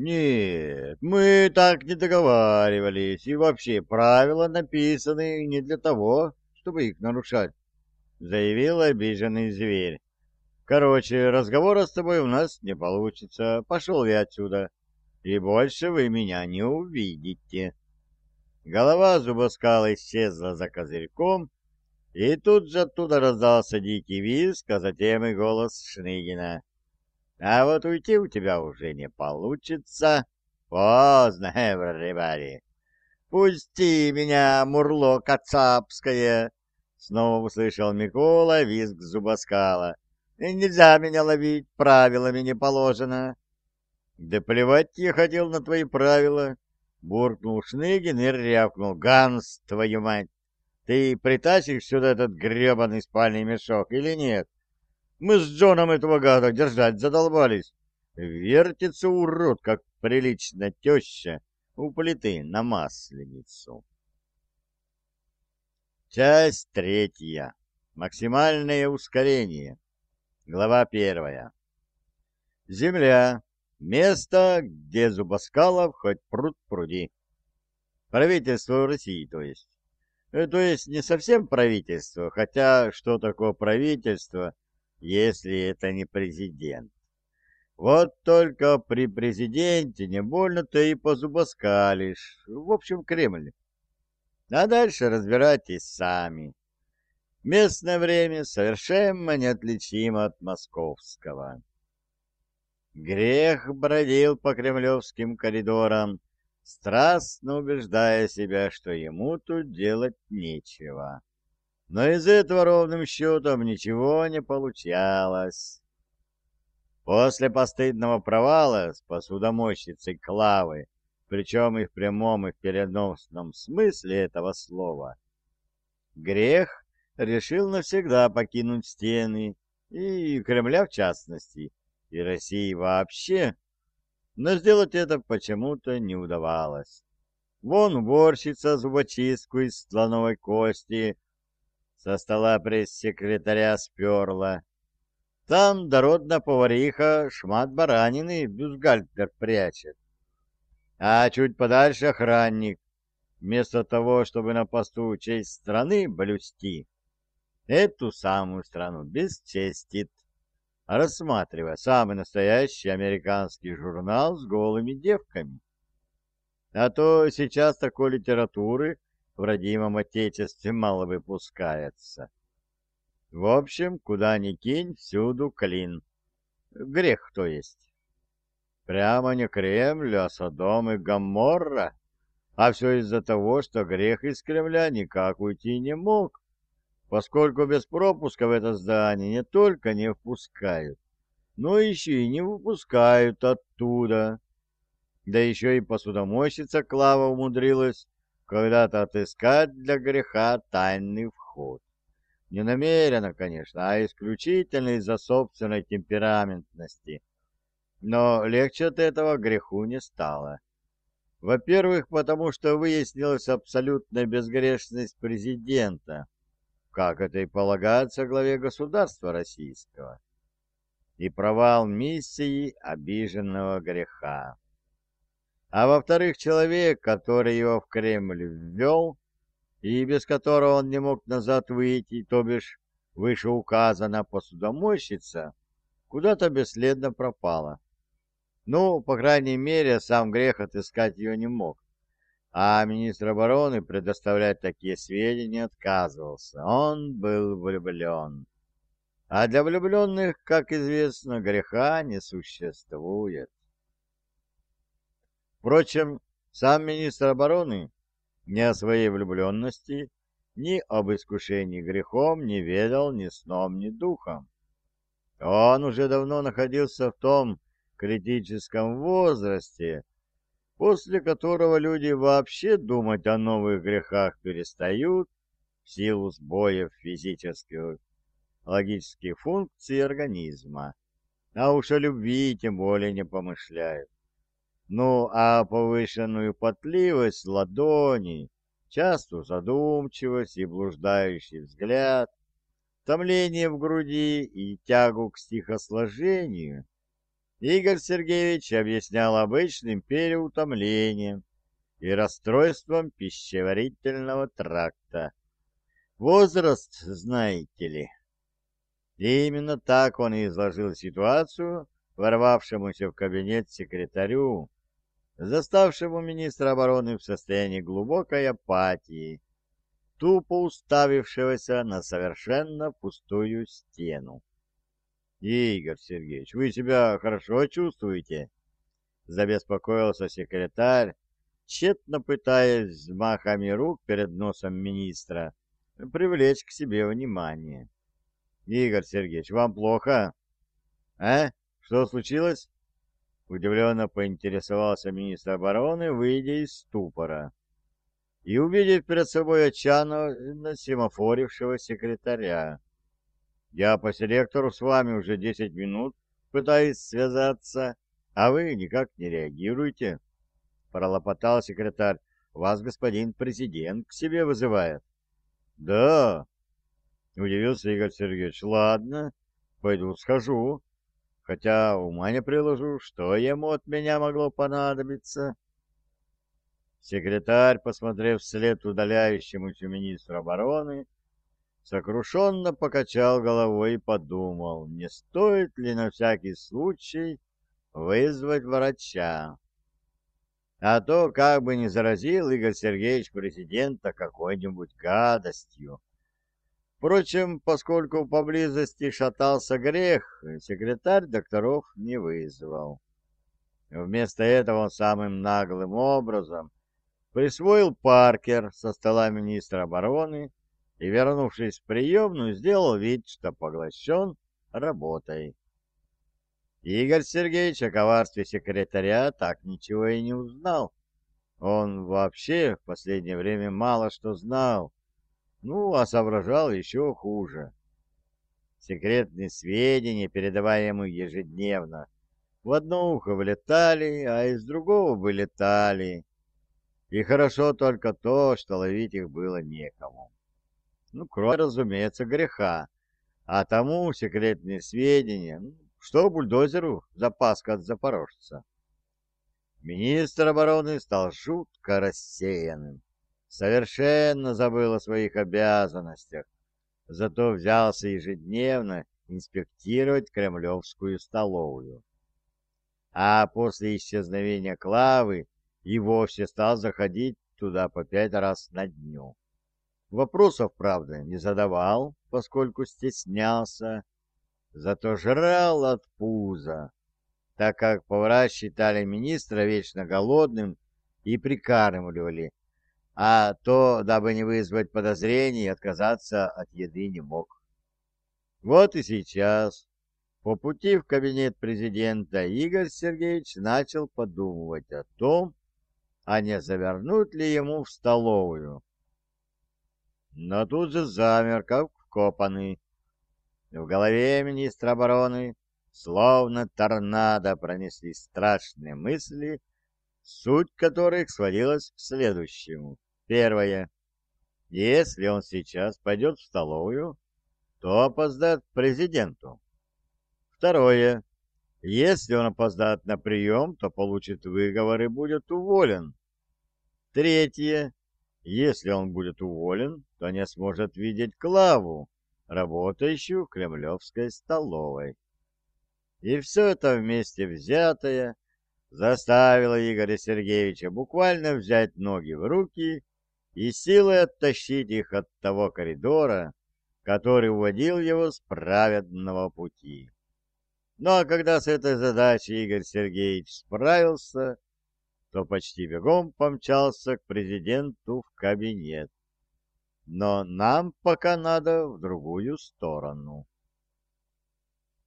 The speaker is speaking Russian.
Нет, мы так не договаривались, и вообще правила написаны не для того, чтобы их нарушать, заявил обиженный зверь. Короче, разговора с тобой у нас не получится. Пошел я отсюда, и больше вы меня не увидите. Голова зубоскала исчезла за козырьком, и тут же оттуда раздался дикий визг, а затем и голос Шныгина. А вот уйти у тебя уже не получится. Поздно, everybody. Пусти меня, мурло кацапское! Снова услышал Микола визг зубоскала. Нельзя меня ловить, правилами не положено. Да плевать я хотел на твои правила. Буркнул Шныгин и рявкнул. Ганс, твою мать! Ты притащишь сюда этот гребаный спальный мешок или нет? Мы с Джоном этого гада держать задолбались. Вертится урод, как прилично теща у плиты на масленицу. Часть третья. Максимальное ускорение. Глава первая. Земля. Место, где Зубаскалов хоть пруд пруди. Правительство России, то есть. Э, то есть не совсем правительство, хотя что такое правительство – если это не президент. Вот только при президенте не больно-то и позубоскалишь. В общем, Кремль. А дальше разбирайтесь сами. Местное время совершенно неотличимо от московского. Грех бродил по кремлевским коридорам, страстно убеждая себя, что ему тут делать нечего но из этого ровным счетом ничего не получалось. После постыдного провала с посудомойщицей Клавы, причем и в прямом, и в переносном смысле этого слова, грех решил навсегда покинуть стены, и Кремля в частности, и России вообще, но сделать это почему-то не удавалось. Вон уборщица зубочистку из слоновой кости со стола пресс-секретаря сперла. Там дородная повариха шмат баранины бюстгальтер прячет. А чуть подальше охранник, вместо того, чтобы на посту честь страны блюсти, эту самую страну бесчестит, рассматривая самый настоящий американский журнал с голыми девками. А то сейчас такой литературы в родимом отечестве мало выпускается. В общем, куда ни кинь, всюду клин. Грех, то есть. Прямо не Кремль, а Содом и Гоморра. А все из-за того, что грех из Кремля никак уйти не мог, поскольку без пропуска в это здание не только не впускают, но еще и не выпускают оттуда. Да еще и посудомойщица Клава умудрилась когда-то отыскать для греха тайный вход. Не намеренно, конечно, а исключительно из-за собственной темпераментности. Но легче от этого греху не стало. Во-первых, потому что выяснилась абсолютная безгрешность президента, как это и полагается главе государства российского, и провал миссии обиженного греха. А во-вторых, человек, который его в Кремль ввел, и без которого он не мог назад выйти, то бишь вышеуказана посудомойщица, куда-то бесследно пропала. Ну, по крайней мере, сам грех отыскать ее не мог. А министр обороны предоставлять такие сведения отказывался. Он был влюблен. А для влюбленных, как известно, греха не существует. Впрочем, сам министр обороны ни о своей влюбленности, ни об искушении грехом не ведал ни сном, ни духом. Он уже давно находился в том критическом возрасте, после которого люди вообще думать о новых грехах перестают в силу сбоев физических логических функций организма, а уж о любви тем более не помышляют. Ну, а повышенную потливость ладони, частую задумчивость и блуждающий взгляд, томление в груди и тягу к стихосложению Игорь Сергеевич объяснял обычным переутомлением и расстройством пищеварительного тракта. Возраст, знаете ли. И именно так он и изложил ситуацию ворвавшемуся в кабинет секретарю, заставшему министра обороны в состоянии глубокой апатии, тупо уставившегося на совершенно пустую стену. «Игорь Сергеевич, вы себя хорошо чувствуете?» Забеспокоился секретарь, тщетно пытаясь взмахами рук перед носом министра привлечь к себе внимание. «Игорь Сергеевич, вам плохо?» «А? Что случилось?» Удивленно поинтересовался министр обороны, выйдя из ступора. И увидев перед собой отчаянно семафорившего секретаря. Я по селектору с вами уже десять минут пытаюсь связаться, а вы никак не реагируете. Пролопотал секретарь. Вас господин президент к себе вызывает. Да, удивился Игорь Сергеевич. Ладно, пойду схожу. Хотя ума не приложу, что ему от меня могло понадобиться. Секретарь, посмотрев вслед удаляющемуся министру обороны, сокрушенно покачал головой и подумал, не стоит ли на всякий случай вызвать врача. А то как бы не заразил Игорь Сергеевич президента какой-нибудь гадостью. Впрочем, поскольку поблизости шатался грех, секретарь докторов не вызвал. Вместо этого он самым наглым образом присвоил Паркер со стола министра обороны и, вернувшись в приемную, сделал вид, что поглощен работой. Игорь Сергеевич о коварстве секретаря так ничего и не узнал. Он вообще в последнее время мало что знал, ну, а соображал еще хуже. Секретные сведения, передаваемые ежедневно, в одно ухо влетали, а из другого вылетали. И хорошо только то, что ловить их было некому. Ну, кроме, разумеется, греха. А тому секретные сведения, ну, что бульдозеру запаска от запорожца. Министр обороны стал жутко рассеянным, совершенно забыл о своих обязанностях, зато взялся ежедневно инспектировать кремлевскую столовую. А после исчезновения Клавы и вовсе стал заходить туда по пять раз на дню. Вопросов, правда, не задавал, поскольку стеснялся, зато жрал от пуза, так как повара считали министра вечно голодным и прикармливали, а то, дабы не вызвать подозрений, отказаться от еды не мог. Вот и сейчас, по пути в кабинет президента, Игорь Сергеевич начал подумывать о том, а не завернуть ли ему в столовую но тут же замер, как вкопанный. В голове министра обороны, словно торнадо, пронеслись страшные мысли, суть которых сводилась к следующему. Первое. Если он сейчас пойдет в столовую, то опоздает к президенту. Второе. Если он опоздает на прием, то получит выговор и будет уволен. Третье. Если он будет уволен, то не сможет видеть Клаву, работающую в кремлевской столовой. И все это вместе взятое заставило Игоря Сергеевича буквально взять ноги в руки и силой оттащить их от того коридора, который уводил его с праведного пути. Ну а когда с этой задачей Игорь Сергеевич справился, то почти бегом помчался к президенту в кабинет. Но нам пока надо в другую сторону.